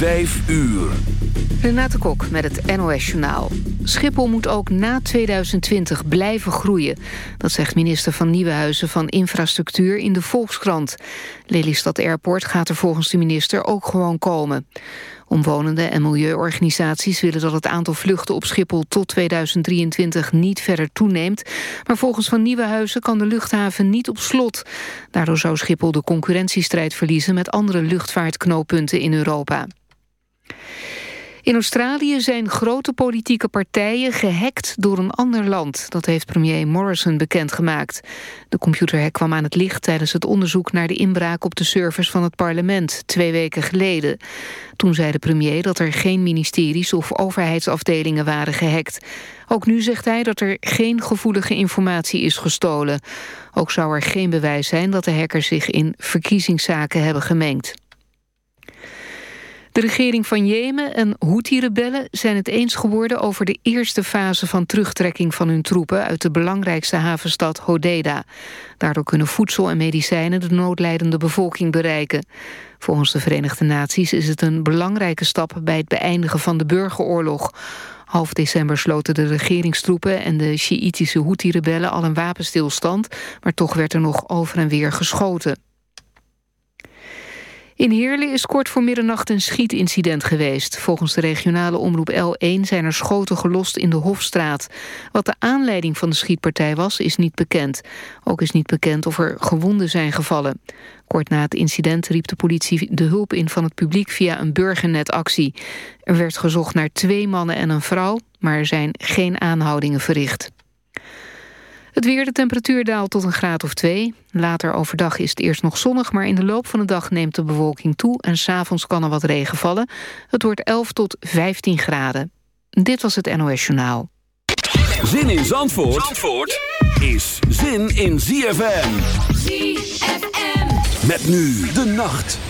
Vijf uur. Renate Kok met het NOS Journaal. Schiphol moet ook na 2020 blijven groeien. Dat zegt minister van Nieuwenhuizen van Infrastructuur in de Volkskrant. Lelystad Airport gaat er volgens de minister ook gewoon komen. Omwonenden en milieuorganisaties willen dat het aantal vluchten op Schiphol tot 2023 niet verder toeneemt. Maar volgens Van Nieuwenhuizen kan de luchthaven niet op slot. Daardoor zou Schiphol de concurrentiestrijd verliezen met andere luchtvaartknooppunten in Europa. In Australië zijn grote politieke partijen gehackt door een ander land. Dat heeft premier Morrison bekendgemaakt. De computerhack kwam aan het licht tijdens het onderzoek naar de inbraak op de servers van het parlement, twee weken geleden. Toen zei de premier dat er geen ministeries of overheidsafdelingen waren gehackt. Ook nu zegt hij dat er geen gevoelige informatie is gestolen. Ook zou er geen bewijs zijn dat de hackers zich in verkiezingszaken hebben gemengd. De regering van Jemen en Houthi-rebellen zijn het eens geworden over de eerste fase van terugtrekking van hun troepen uit de belangrijkste havenstad Hodeidah. Daardoor kunnen voedsel en medicijnen de noodlijdende bevolking bereiken. Volgens de Verenigde Naties is het een belangrijke stap bij het beëindigen van de burgeroorlog. Half december sloten de regeringstroepen en de Sjiïtische Houthi-rebellen al een wapenstilstand, maar toch werd er nog over en weer geschoten. In Heerlen is kort voor middernacht een schietincident geweest. Volgens de regionale omroep L1 zijn er schoten gelost in de Hofstraat. Wat de aanleiding van de schietpartij was, is niet bekend. Ook is niet bekend of er gewonden zijn gevallen. Kort na het incident riep de politie de hulp in van het publiek via een burgernetactie. Er werd gezocht naar twee mannen en een vrouw, maar er zijn geen aanhoudingen verricht. Het weer, de temperatuur daalt tot een graad of twee. Later overdag is het eerst nog zonnig, maar in de loop van de dag neemt de bewolking toe... en s'avonds kan er wat regen vallen. Het wordt 11 tot 15 graden. Dit was het NOS Journaal. Zin in Zandvoort, Zandvoort is zin in ZFM. ZFM. Met nu de nacht.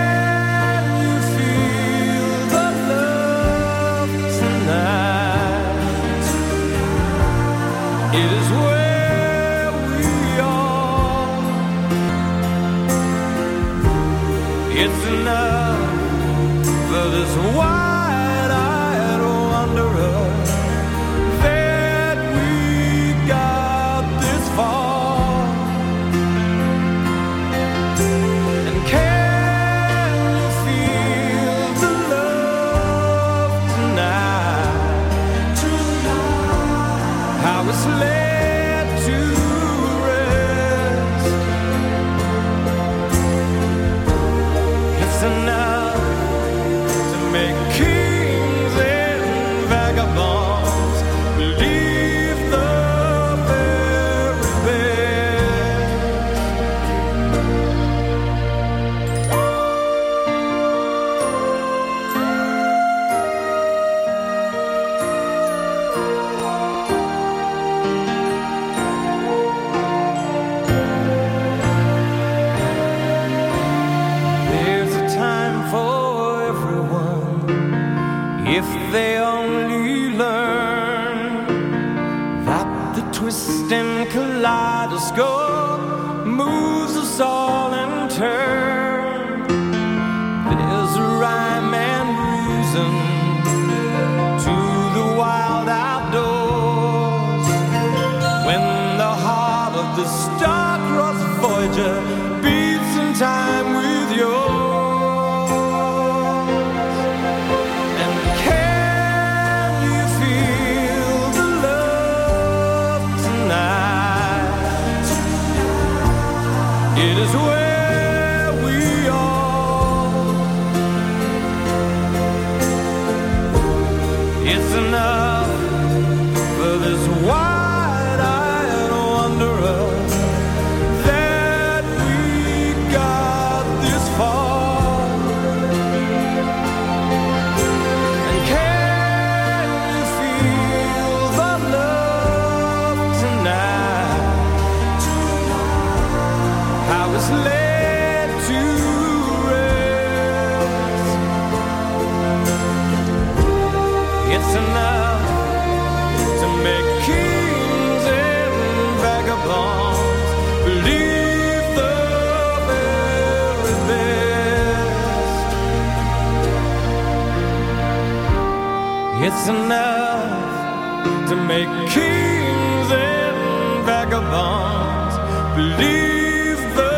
make kings and vagabonds believe the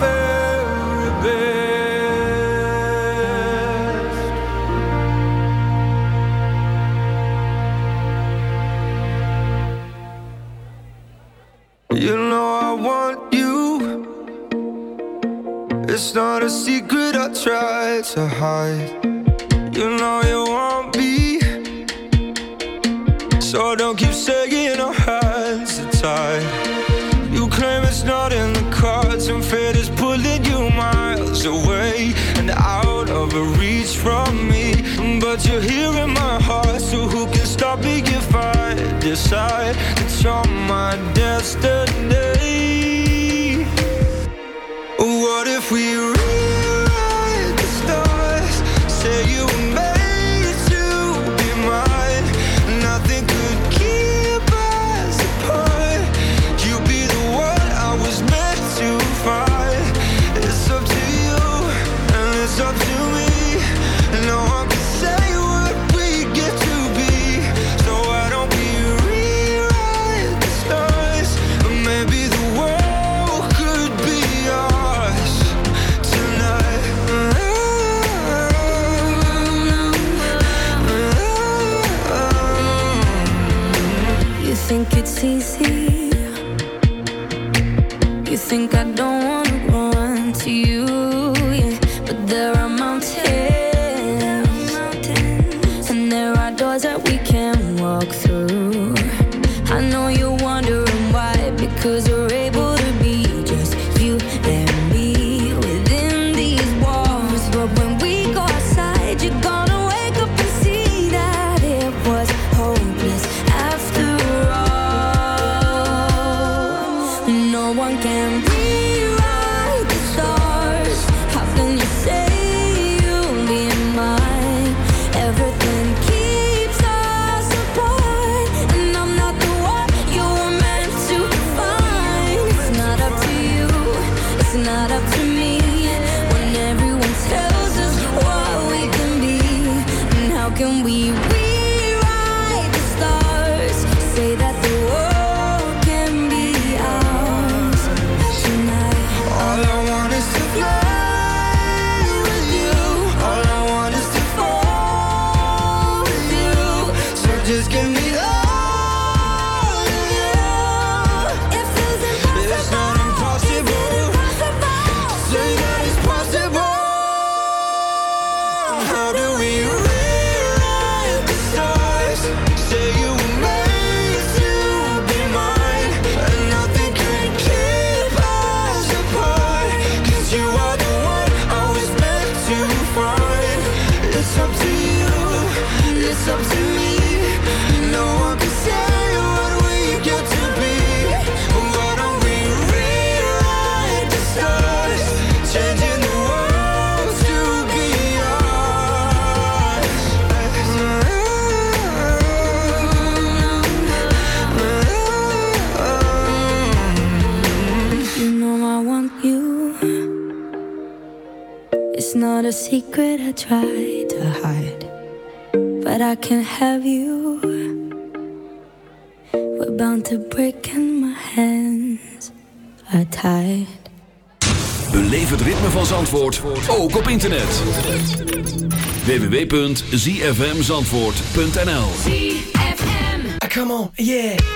very best. You know I want you. It's not a secret I try to hide. So don't keep saying our hands are tied. You claim it's not in the cards, and fate is pulling you miles away and out of reach from me. But you're here in my heart, so who can stop me if I decide that you're my destiny? What if we? please not up to me. secret I try to hide, but I can't have you. We're bound to break and my hands are tied. Beleef het ritme van Zandvoort ook op internet. www.zfmzandvoort.nl ah, Come on, yeah.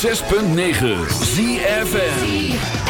106.9 ZFN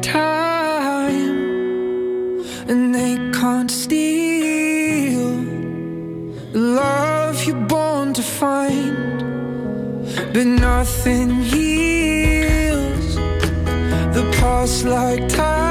to find. But nothing heals the past like time,